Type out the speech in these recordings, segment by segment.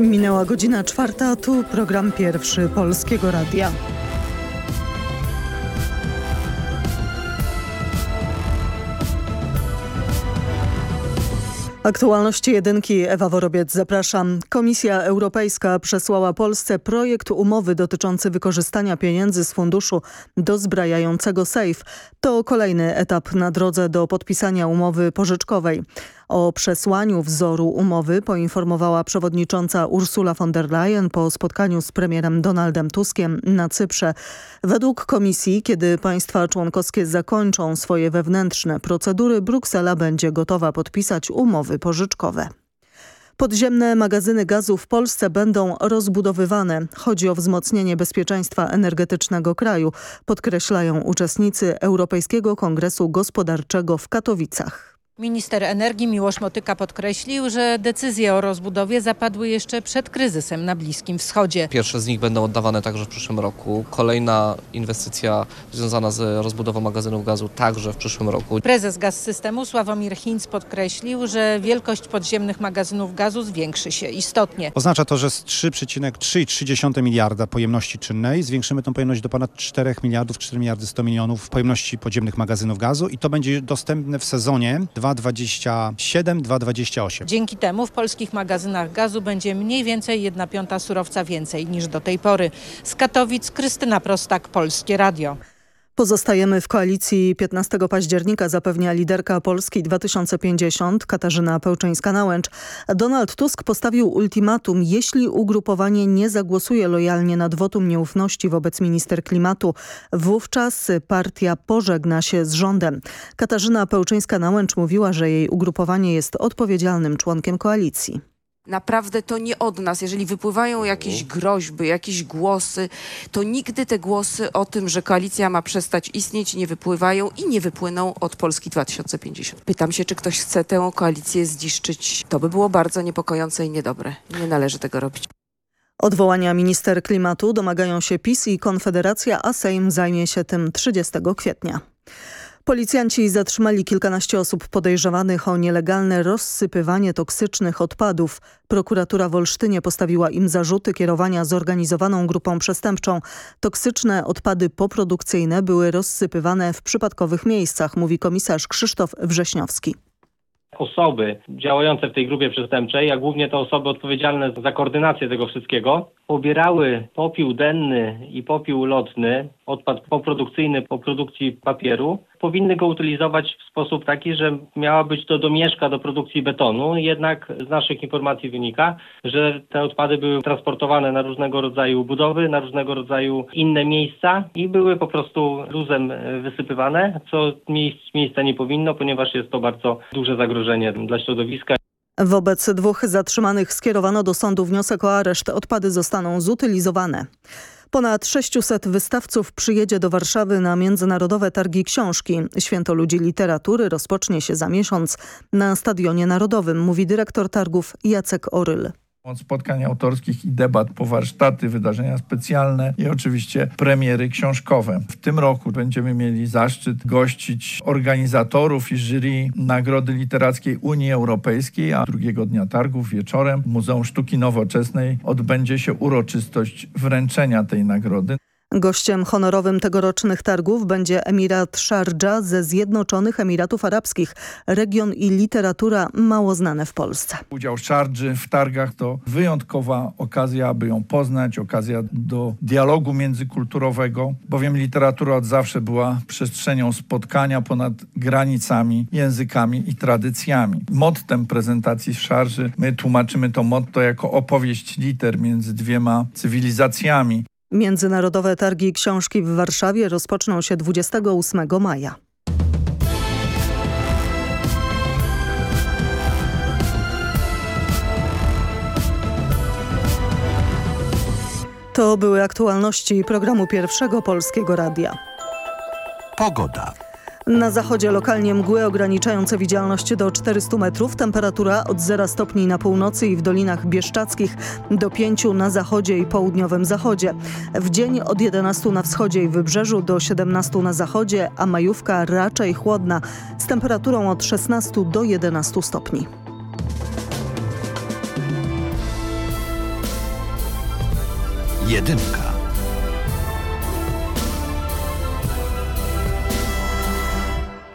Minęła godzina czwarta, tu program pierwszy Polskiego Radia. Aktualności jedynki Ewa Worobiec, zapraszam. Komisja Europejska przesłała Polsce projekt umowy dotyczący wykorzystania pieniędzy z funduszu dozbrajającego SAFE. To kolejny etap na drodze do podpisania umowy pożyczkowej. O przesłaniu wzoru umowy poinformowała przewodnicząca Ursula von der Leyen po spotkaniu z premierem Donaldem Tuskiem na Cyprze. Według komisji, kiedy państwa członkowskie zakończą swoje wewnętrzne procedury, Bruksela będzie gotowa podpisać umowy pożyczkowe. Podziemne magazyny gazu w Polsce będą rozbudowywane. Chodzi o wzmocnienie bezpieczeństwa energetycznego kraju, podkreślają uczestnicy Europejskiego Kongresu Gospodarczego w Katowicach. Minister energii Miłosz Motyka podkreślił, że decyzje o rozbudowie zapadły jeszcze przed kryzysem na Bliskim Wschodzie. Pierwsze z nich będą oddawane także w przyszłym roku. Kolejna inwestycja związana z rozbudową magazynów gazu także w przyszłym roku. Prezes Gaz Systemu Sławomir Hinz podkreślił, że wielkość podziemnych magazynów gazu zwiększy się istotnie. Oznacza to, że z 3,3 miliarda pojemności czynnej zwiększymy tę pojemność do ponad 4 miliardów, 4 miliardy 100 milionów pojemności podziemnych magazynów gazu i to będzie dostępne w sezonie 2 2,27, 2,28. Dzięki temu w polskich magazynach gazu będzie mniej więcej 1 piąta surowca więcej niż do tej pory. Z Katowic Krystyna Prostak, Polskie Radio. Pozostajemy w koalicji 15 października, zapewnia liderka Polski 2050 Katarzyna Pełczyńska-Nałęcz. Donald Tusk postawił ultimatum, jeśli ugrupowanie nie zagłosuje lojalnie nad wotum nieufności wobec minister klimatu, wówczas partia pożegna się z rządem. Katarzyna Pełczyńska-Nałęcz mówiła, że jej ugrupowanie jest odpowiedzialnym członkiem koalicji. Naprawdę to nie od nas. Jeżeli wypływają jakieś groźby, jakieś głosy, to nigdy te głosy o tym, że koalicja ma przestać istnieć, nie wypływają i nie wypłyną od Polski 2050. Pytam się, czy ktoś chce tę koalicję zniszczyć. To by było bardzo niepokojące i niedobre. Nie należy tego robić. Odwołania minister klimatu domagają się PiS i Konfederacja, a Sejm zajmie się tym 30 kwietnia. Policjanci zatrzymali kilkanaście osób podejrzewanych o nielegalne rozsypywanie toksycznych odpadów. Prokuratura w Olsztynie postawiła im zarzuty kierowania zorganizowaną grupą przestępczą. Toksyczne odpady poprodukcyjne były rozsypywane w przypadkowych miejscach, mówi komisarz Krzysztof Wrześniowski osoby działające w tej grupie przestępczej, a głównie to osoby odpowiedzialne za koordynację tego wszystkiego, pobierały popiół denny i popiół lotny, odpad poprodukcyjny po produkcji papieru, powinny go utylizować w sposób taki, że miała być to domieszka do produkcji betonu. Jednak z naszych informacji wynika, że te odpady były transportowane na różnego rodzaju budowy, na różnego rodzaju inne miejsca i były po prostu luzem wysypywane, co miejsca nie powinno, ponieważ jest to bardzo duże zagrożenie dla środowiska. Wobec dwóch zatrzymanych skierowano do sądu wniosek o areszt. Odpady zostaną zutylizowane. Ponad 600 wystawców przyjedzie do Warszawy na Międzynarodowe Targi Książki. Święto Ludzi Literatury rozpocznie się za miesiąc na Stadionie Narodowym, mówi dyrektor targów Jacek Oryl. Od spotkań autorskich i debat po warsztaty, wydarzenia specjalne i oczywiście premiery książkowe. W tym roku będziemy mieli zaszczyt gościć organizatorów i jury Nagrody Literackiej Unii Europejskiej, a drugiego dnia targów wieczorem w Muzeum Sztuki Nowoczesnej odbędzie się uroczystość wręczenia tej nagrody. Gościem honorowym tegorocznych targów będzie Emirat Sharjah ze Zjednoczonych Emiratów Arabskich, region i literatura mało znane w Polsce. Udział Sharjah w targach to wyjątkowa okazja, aby ją poznać, okazja do dialogu międzykulturowego, bowiem literatura od zawsze była przestrzenią spotkania ponad granicami, językami i tradycjami. Mottem prezentacji Sharjah my tłumaczymy to motto jako opowieść liter między dwiema cywilizacjami. Międzynarodowe Targi Książki w Warszawie rozpoczną się 28 maja. To były aktualności programu Pierwszego Polskiego Radia. Pogoda. Na zachodzie lokalnie mgły ograniczające widzialność do 400 metrów. Temperatura od 0 stopni na północy i w dolinach bieszczadzkich do 5 na zachodzie i południowym zachodzie. W dzień od 11 na wschodzie i wybrzeżu do 17 na zachodzie, a majówka raczej chłodna z temperaturą od 16 do 11 stopni. Jedynka.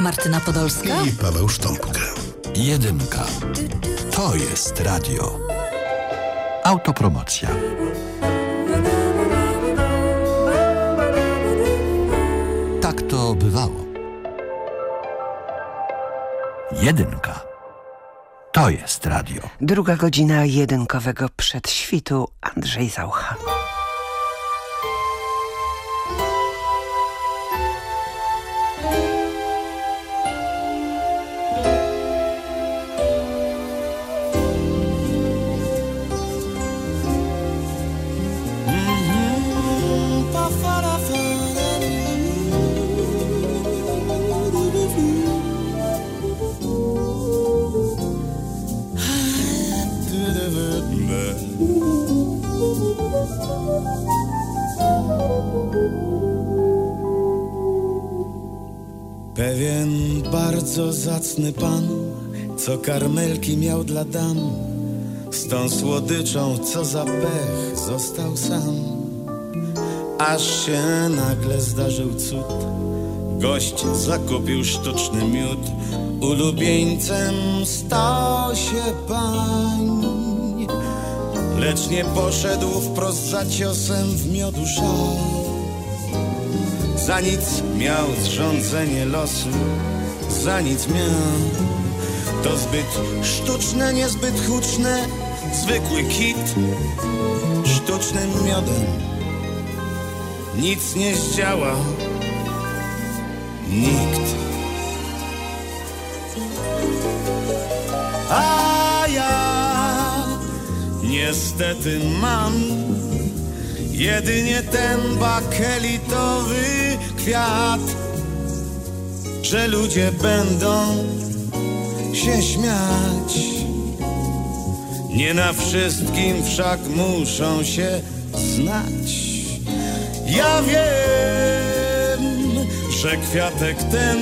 Martyna Podolska. i Paweł Sztąpka. Jedynka. To jest radio. Autopromocja. Tak to bywało. Jedynka. To jest radio. Druga godzina jedynkowego przedświtu Andrzej Zaucha. Pewien bardzo zacny pan, co karmelki miał dla dam, z tą słodyczą, co za pech, został sam. Aż się nagle zdarzył cud, gość zakupił sztuczny miód, ulubieńcem stał się pań. Lecz nie poszedł wprost za ciosem w miodu szał. Za nic miał zrządzenie losu, za nic miał. To zbyt sztuczne, niezbyt huczne, zwykły kit, sztucznym miodem. Nic nie zdziała, nikt. A ja niestety mam Jedynie ten bakelitowy kwiat, że ludzie będą się śmiać. Nie na wszystkim wszak muszą się znać. Ja wiem, że kwiatek ten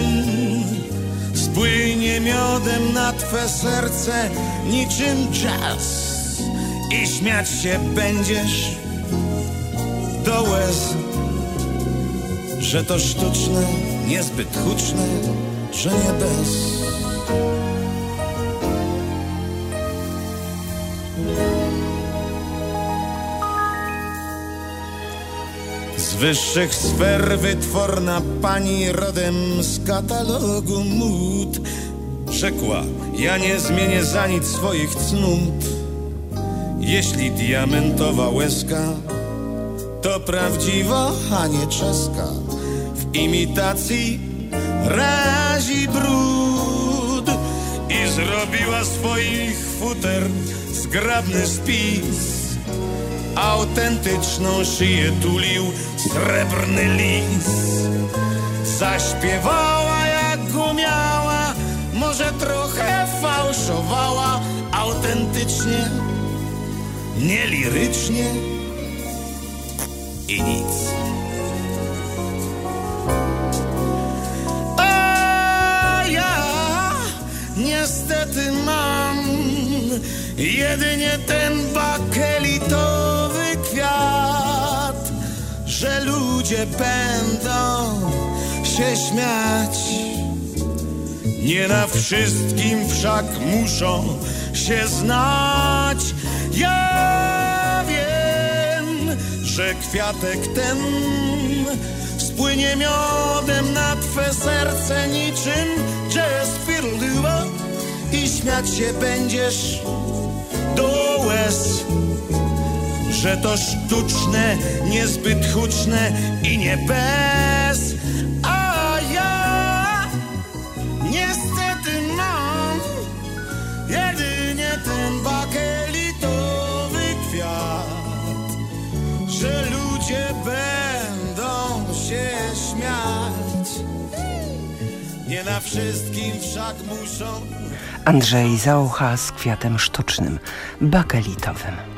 spłynie miodem na twe serce niczym czas i śmiać się będziesz do łez, że to sztuczne, niezbyt huczne, że nie bez. Z wyższych sfer wytworna pani rodem z katalogu mód Rzekła, ja nie zmienię za nic swoich cnót Jeśli diamentowa łezka to prawdziwa, a nie czeska. W imitacji razi brud i zrobiła swoich futer zgrabny spis. Autentyczną szyję tulił srebrny lis. Zaśpiewała jak umiała, może trochę fałszowała, autentycznie, nie lirycznie i nic. A ja niestety mam jedynie ten bakelitowy kwiat, że ludzie będą się śmiać. Nie na wszystkim wszak muszą się znać. Ja że kwiatek ten spłynie miodem na twe serce niczym jazz fiddle i śmiać się będziesz do łez, że to sztuczne, niezbyt huczne i nie bez. Na wszystkim wszak muszą. Andrzej Załucha z kwiatem sztucznym, bakelitowym.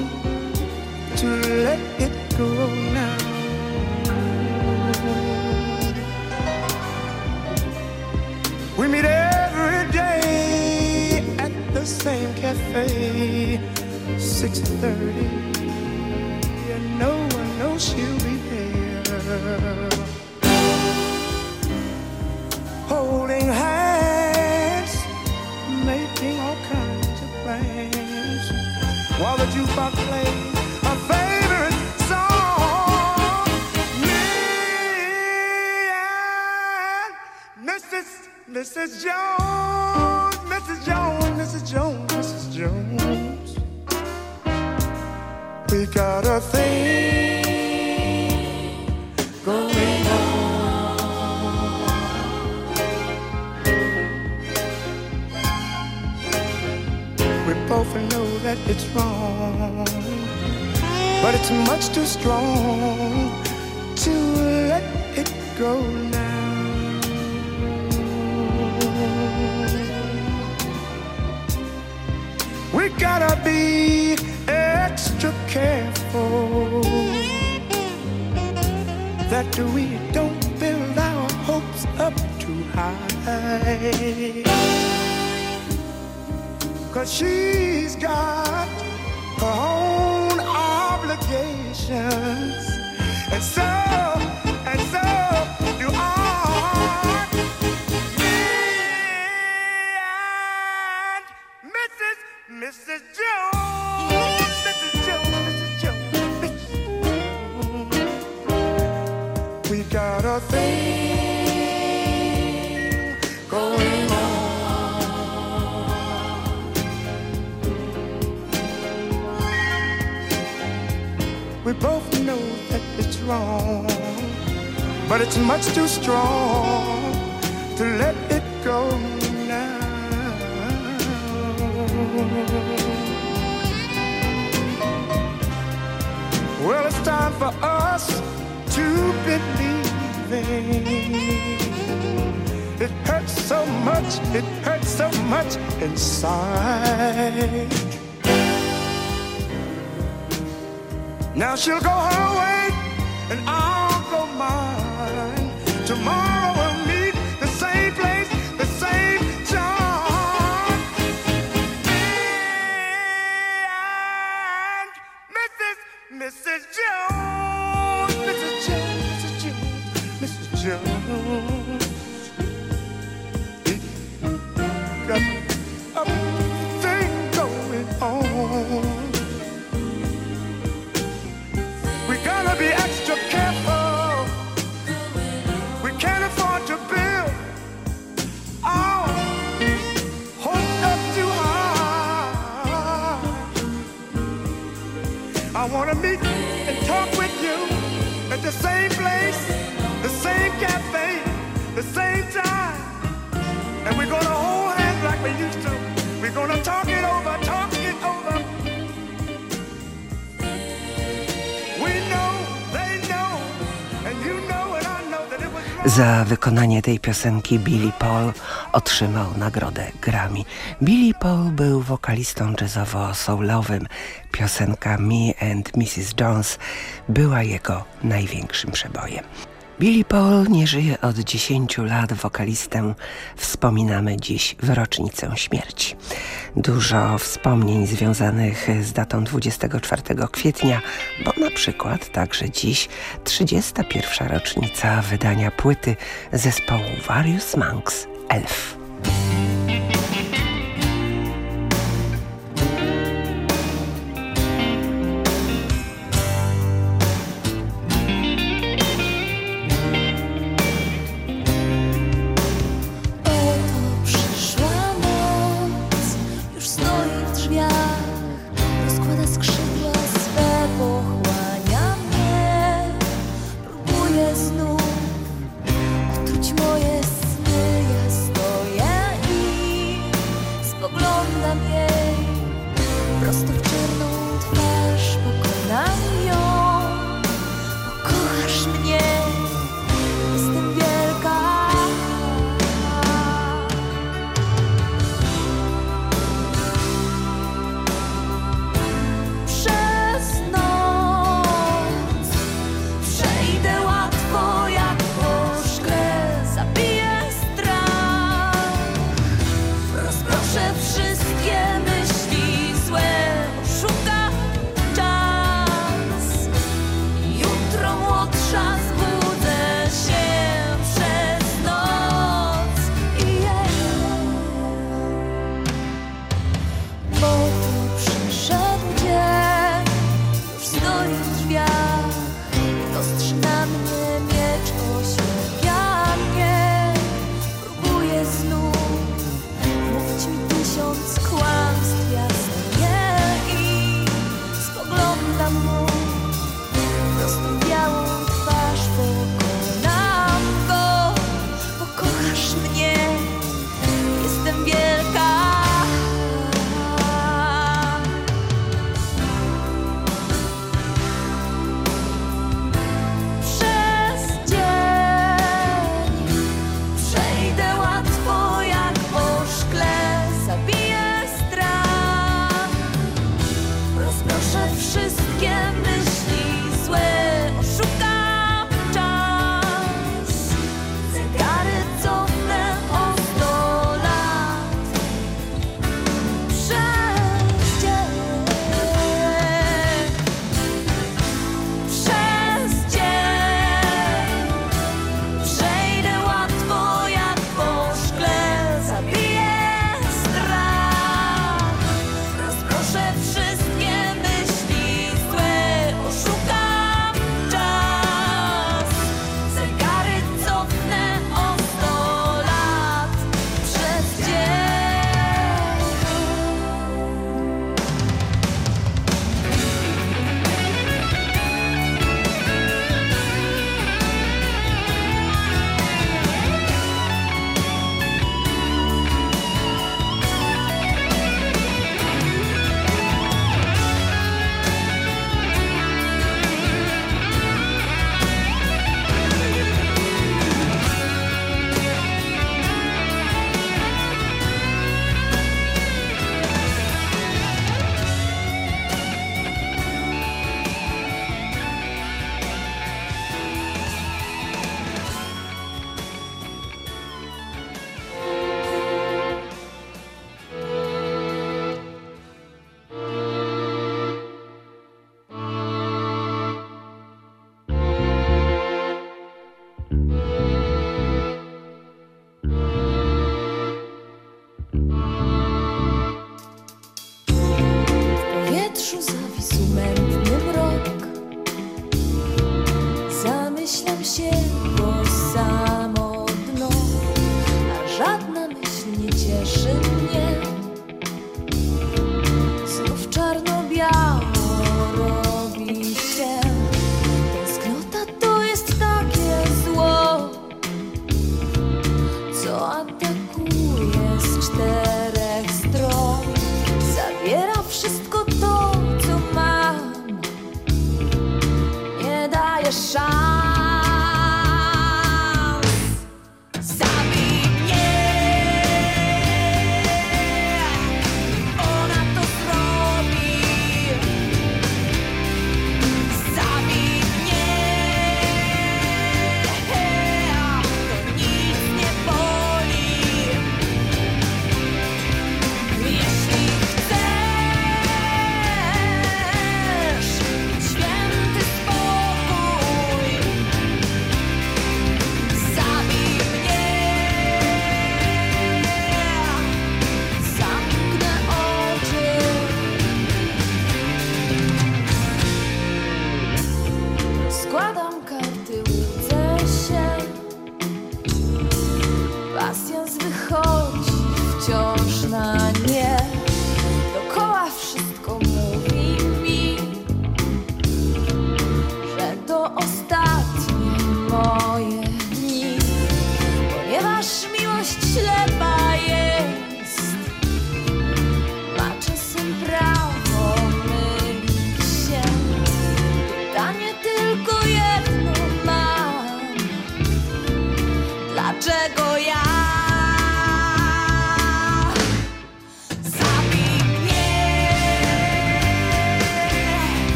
cafe, 6:30, and no one knows she'll be there. Holding hands, making all kinds of plans, while the jukebox plays We both know that it's wrong, but it's much too strong to let it go now. Well, it's time for us to believe It hurts so much, it hurts so much inside. Now she'll go her way, and I'll Za wykonanie tej piosenki Billy Paul otrzymał nagrodę Grammy. Billy Paul był wokalistą jazzowo-soulowym. Piosenka Me and Mrs. Jones była jego największym przebojem. Billy Paul nie żyje od 10 lat. Wokalistę wspominamy dziś w rocznicę śmierci. Dużo wspomnień związanych z datą 24 kwietnia, bo na przykład także dziś 31. rocznica wydania płyty zespołu Various Monks Elf.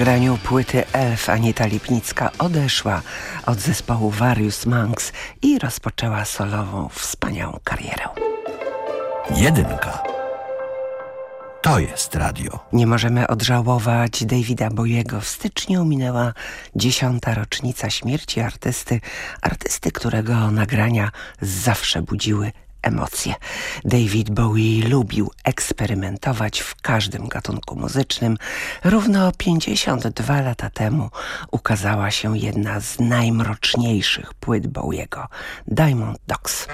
Nagraniu płyty Elf Anita Lipnicka odeszła od zespołu Various Monks i rozpoczęła solową wspaniałą karierę. Jedynka. To jest radio. Nie możemy odżałować Davida Bowiego. W styczniu minęła dziesiąta rocznica śmierci artysty, artysty, którego nagrania zawsze budziły emocje. David Bowie lubił eksperymentować w każdym gatunku muzycznym. Równo 52 lata temu ukazała się jedna z najmroczniejszych płyt Bowiego, Diamond Dogs.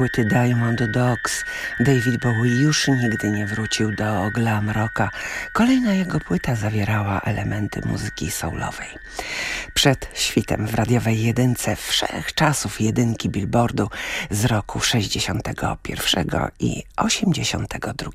płyty Diamond Dogs David Bowie już nigdy nie wrócił do glam rocka. Kolejna jego płyta zawierała elementy muzyki soulowej. Przed świtem w radiowej jedynce wszechczasów jedynki billboardu z roku 61 i 82.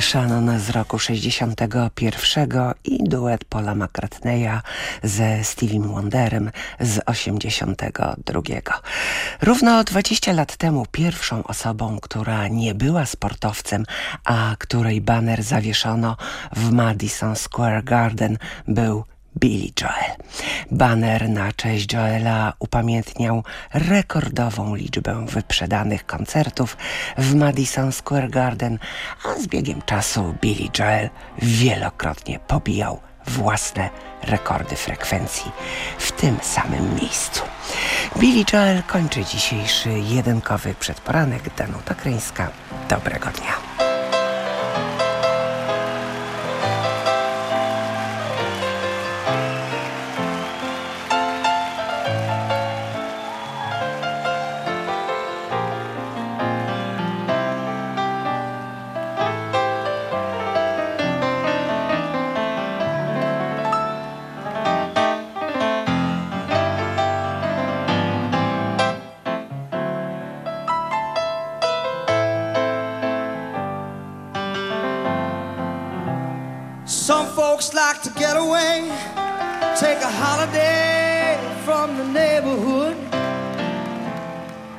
Shannon z roku 61 i duet Paula McCartneya ze Stevie Wonderem z 82. Równo 20 lat temu pierwszą osobą, która nie była sportowcem, a której baner zawieszono w Madison Square Garden był Billy Joel. Banner na cześć Joela upamiętniał rekordową liczbę wyprzedanych koncertów w Madison Square Garden, a z biegiem czasu Billy Joel wielokrotnie pobijał własne rekordy frekwencji w tym samym miejscu. Billy Joel kończy dzisiejszy jedynkowy przedporanek. Danuta Kryńska. Dobrego dnia. Take a holiday from the neighborhood.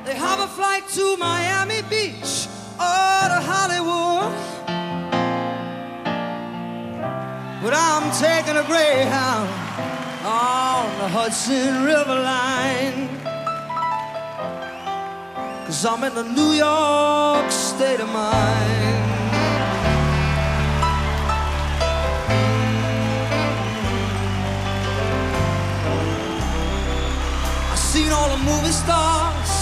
They have a flight to Miami Beach or to Hollywood. But I'm taking a Greyhound on the Hudson River line. Cause I'm in the New York state of mind. Seen all the movie stars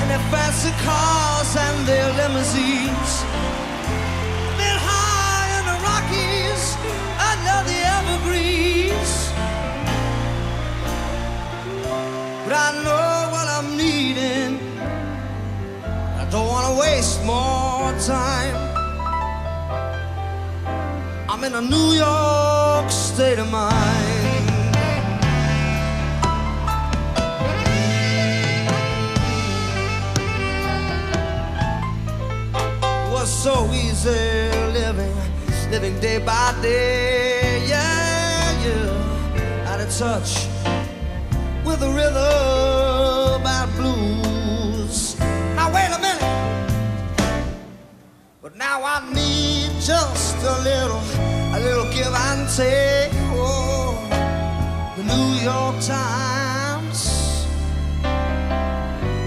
and their fancy cars and their limousines. Been high in the Rockies under the evergreens. But I know what I'm needing. I don't want to waste more time. I'm in a New York state of mind. So easy living, living day by day. Yeah, yeah. Out of touch with the rhythm and blues. Now wait a minute. But now I need just a little, a little give and take. Oh, the New York Times,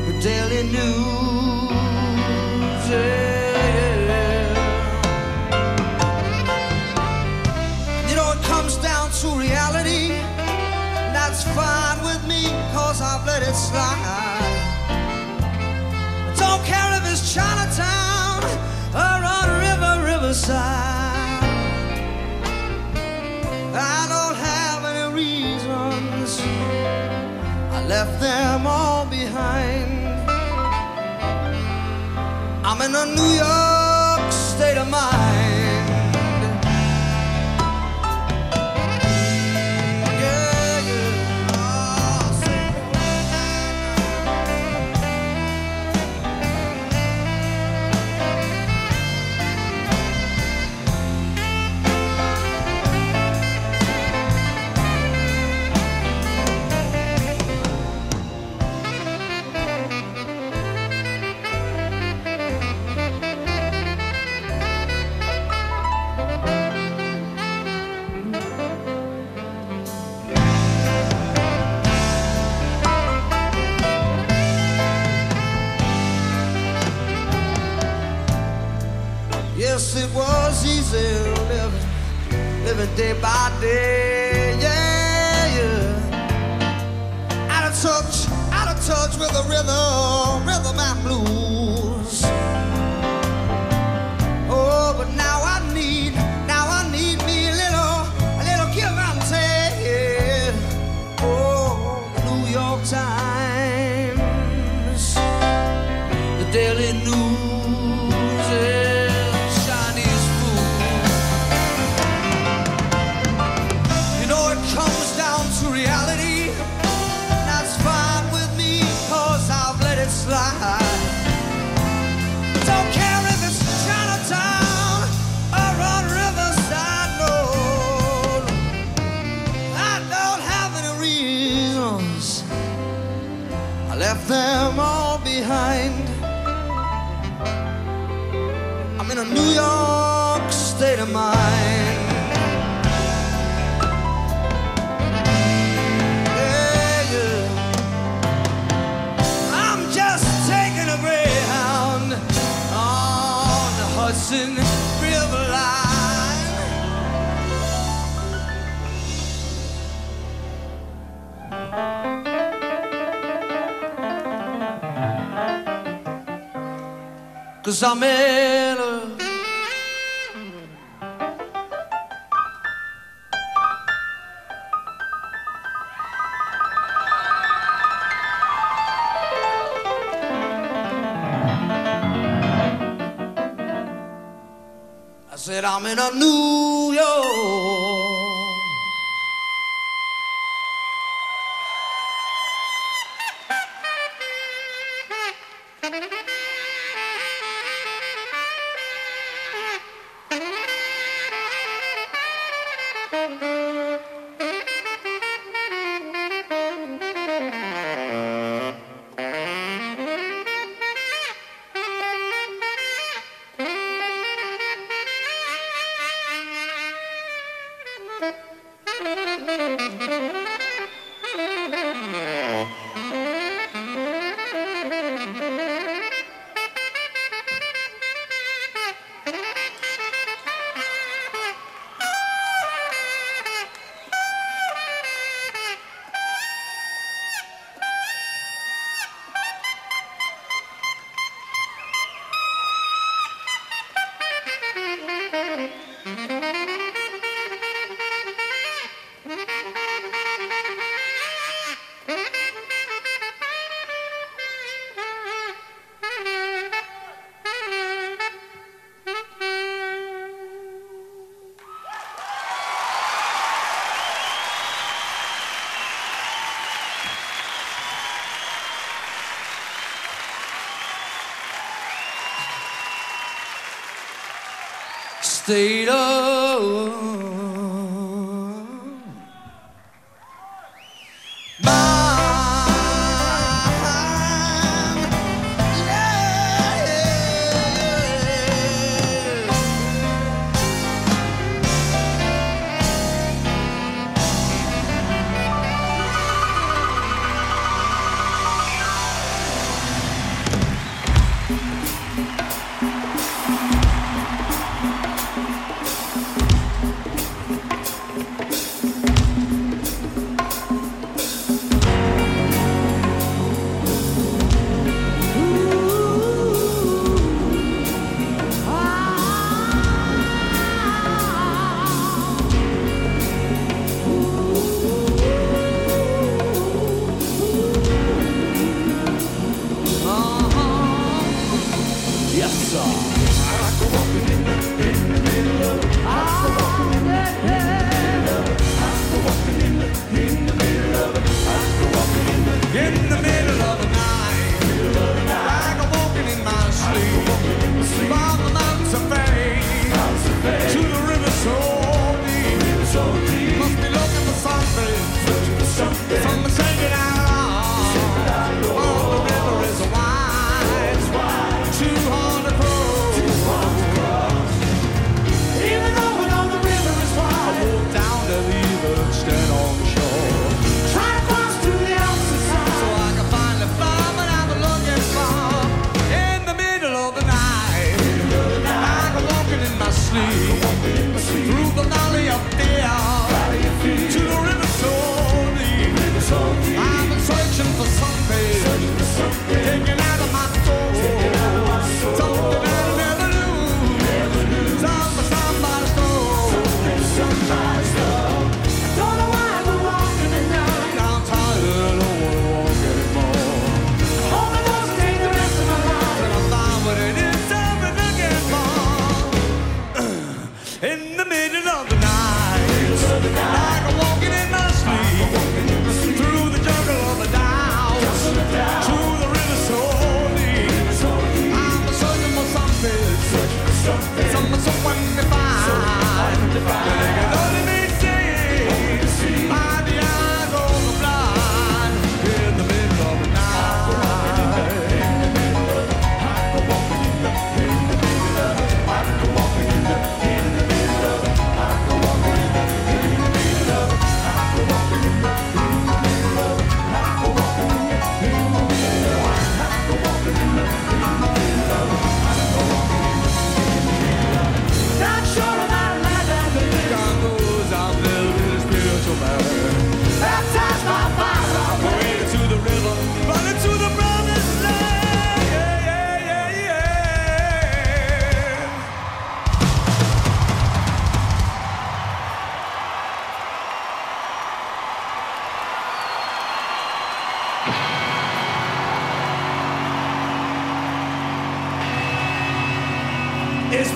the Daily News. Yeah. I don't care if it's Chinatown or on River Riverside. I don't have any reasons. I left them all behind. I'm in a New York state of mind. them all behind. I'm in a New York state of mind. Cause I'm in. I said I'm in a new state of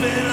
been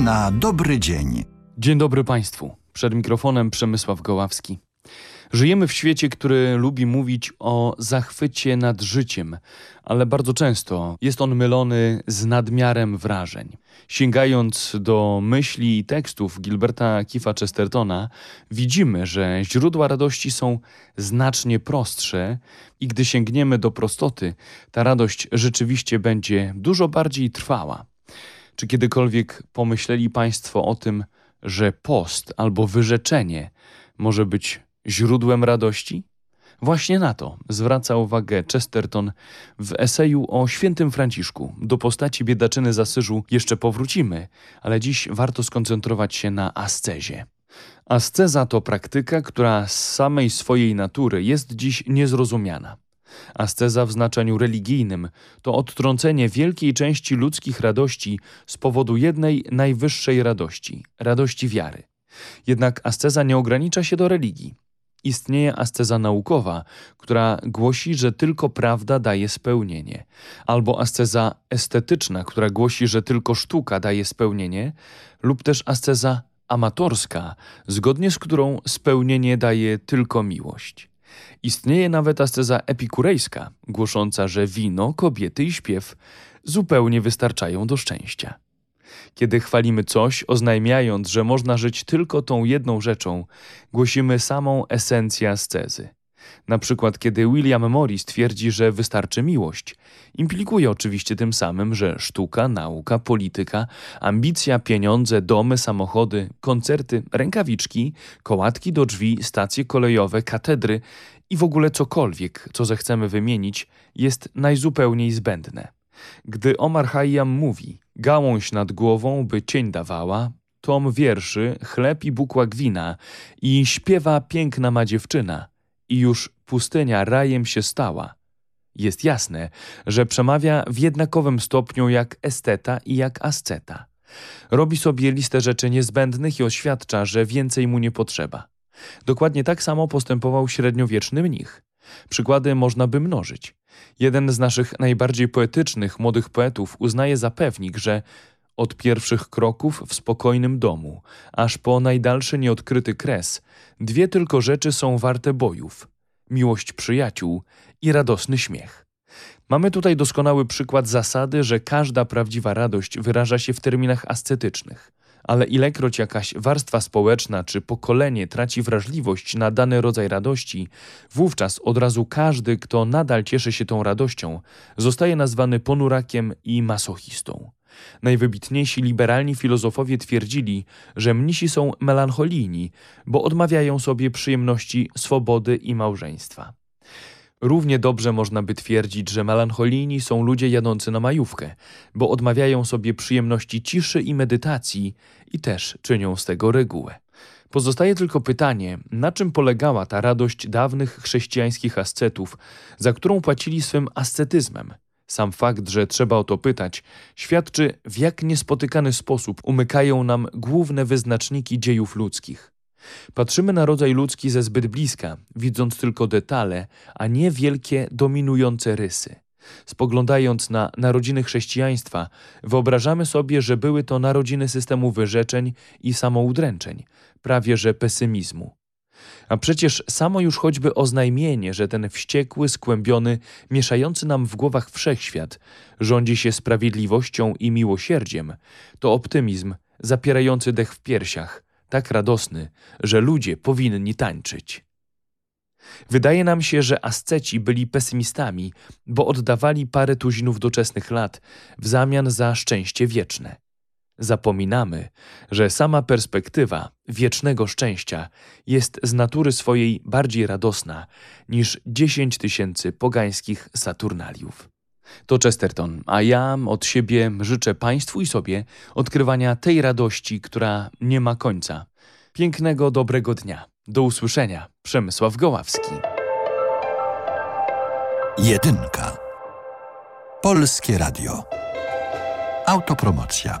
na dobry dzień. Dzień dobry Państwu. Przed mikrofonem Przemysław Goławski. Żyjemy w świecie, który lubi mówić o zachwycie nad życiem, ale bardzo często jest on mylony z nadmiarem wrażeń. Sięgając do myśli i tekstów Gilberta Kiffa Chestertona, widzimy, że źródła radości są znacznie prostsze i gdy sięgniemy do prostoty, ta radość rzeczywiście będzie dużo bardziej trwała. Czy kiedykolwiek pomyśleli Państwo o tym, że post albo wyrzeczenie może być źródłem radości? Właśnie na to zwraca uwagę Chesterton w eseju o świętym Franciszku. Do postaci biedaczyny Zasyżu jeszcze powrócimy, ale dziś warto skoncentrować się na ascezie. Asceza to praktyka, która z samej swojej natury jest dziś niezrozumiana. Asceza w znaczeniu religijnym to odtrącenie wielkiej części ludzkich radości z powodu jednej najwyższej radości radości wiary. Jednak asceza nie ogranicza się do religii. Istnieje asceza naukowa, która głosi, że tylko prawda daje spełnienie, albo asceza estetyczna, która głosi, że tylko sztuka daje spełnienie, lub też asceza amatorska, zgodnie z którą spełnienie daje tylko miłość. Istnieje nawet asceza epikurejska, głosząca, że wino, kobiety i śpiew zupełnie wystarczają do szczęścia. Kiedy chwalimy coś, oznajmiając, że można żyć tylko tą jedną rzeczą, głosimy samą esencję ascezy. Na przykład, kiedy William Morris twierdzi, że wystarczy miłość, implikuje oczywiście tym samym, że sztuka, nauka, polityka, ambicja, pieniądze, domy, samochody, koncerty, rękawiczki, kołatki do drzwi, stacje kolejowe, katedry i w ogóle cokolwiek, co zechcemy wymienić, jest najzupełniej zbędne. Gdy Omar Khayyam mówi gałąź nad głową, by cień dawała, tom wierszy, chleb i bukłak wina i śpiewa piękna ma dziewczyna i już pustynia rajem się stała. Jest jasne, że przemawia w jednakowym stopniu jak esteta i jak asceta. Robi sobie listę rzeczy niezbędnych i oświadcza, że więcej mu nie potrzeba. Dokładnie tak samo postępował średniowieczny mnich. Przykłady można by mnożyć. Jeden z naszych najbardziej poetycznych młodych poetów uznaje za pewnik, że od pierwszych kroków w spokojnym domu, aż po najdalszy nieodkryty kres, dwie tylko rzeczy są warte bojów: miłość przyjaciół i radosny śmiech. Mamy tutaj doskonały przykład zasady, że każda prawdziwa radość wyraża się w terminach ascetycznych. Ale ilekroć jakaś warstwa społeczna czy pokolenie traci wrażliwość na dany rodzaj radości, wówczas od razu każdy, kto nadal cieszy się tą radością, zostaje nazwany ponurakiem i masochistą. Najwybitniejsi liberalni filozofowie twierdzili, że mnisi są melancholijni, bo odmawiają sobie przyjemności swobody i małżeństwa. Równie dobrze można by twierdzić, że melancholijni są ludzie jadący na majówkę, bo odmawiają sobie przyjemności ciszy i medytacji i też czynią z tego regułę. Pozostaje tylko pytanie, na czym polegała ta radość dawnych chrześcijańskich ascetów, za którą płacili swym ascetyzmem. Sam fakt, że trzeba o to pytać, świadczy, w jak niespotykany sposób umykają nam główne wyznaczniki dziejów ludzkich. Patrzymy na rodzaj ludzki ze zbyt bliska, widząc tylko detale, a nie wielkie, dominujące rysy. Spoglądając na narodziny chrześcijaństwa, wyobrażamy sobie, że były to narodziny systemu wyrzeczeń i samoudręczeń, prawie że pesymizmu. A przecież samo już choćby oznajmienie, że ten wściekły, skłębiony, mieszający nam w głowach wszechświat rządzi się sprawiedliwością i miłosierdziem, to optymizm zapierający dech w piersiach, tak radosny, że ludzie powinni tańczyć. Wydaje nam się, że asceci byli pesymistami, bo oddawali parę tuzinów doczesnych lat w zamian za szczęście wieczne. Zapominamy, że sama perspektywa wiecznego szczęścia jest z natury swojej bardziej radosna niż dziesięć tysięcy pogańskich Saturnaliów. To Chesterton, a ja od siebie życzę Państwu i sobie odkrywania tej radości, która nie ma końca. Pięknego, dobrego dnia. Do usłyszenia. Przemysław Goławski. Jedynka. Polskie Radio. Autopromocja.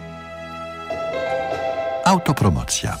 Autopromocja.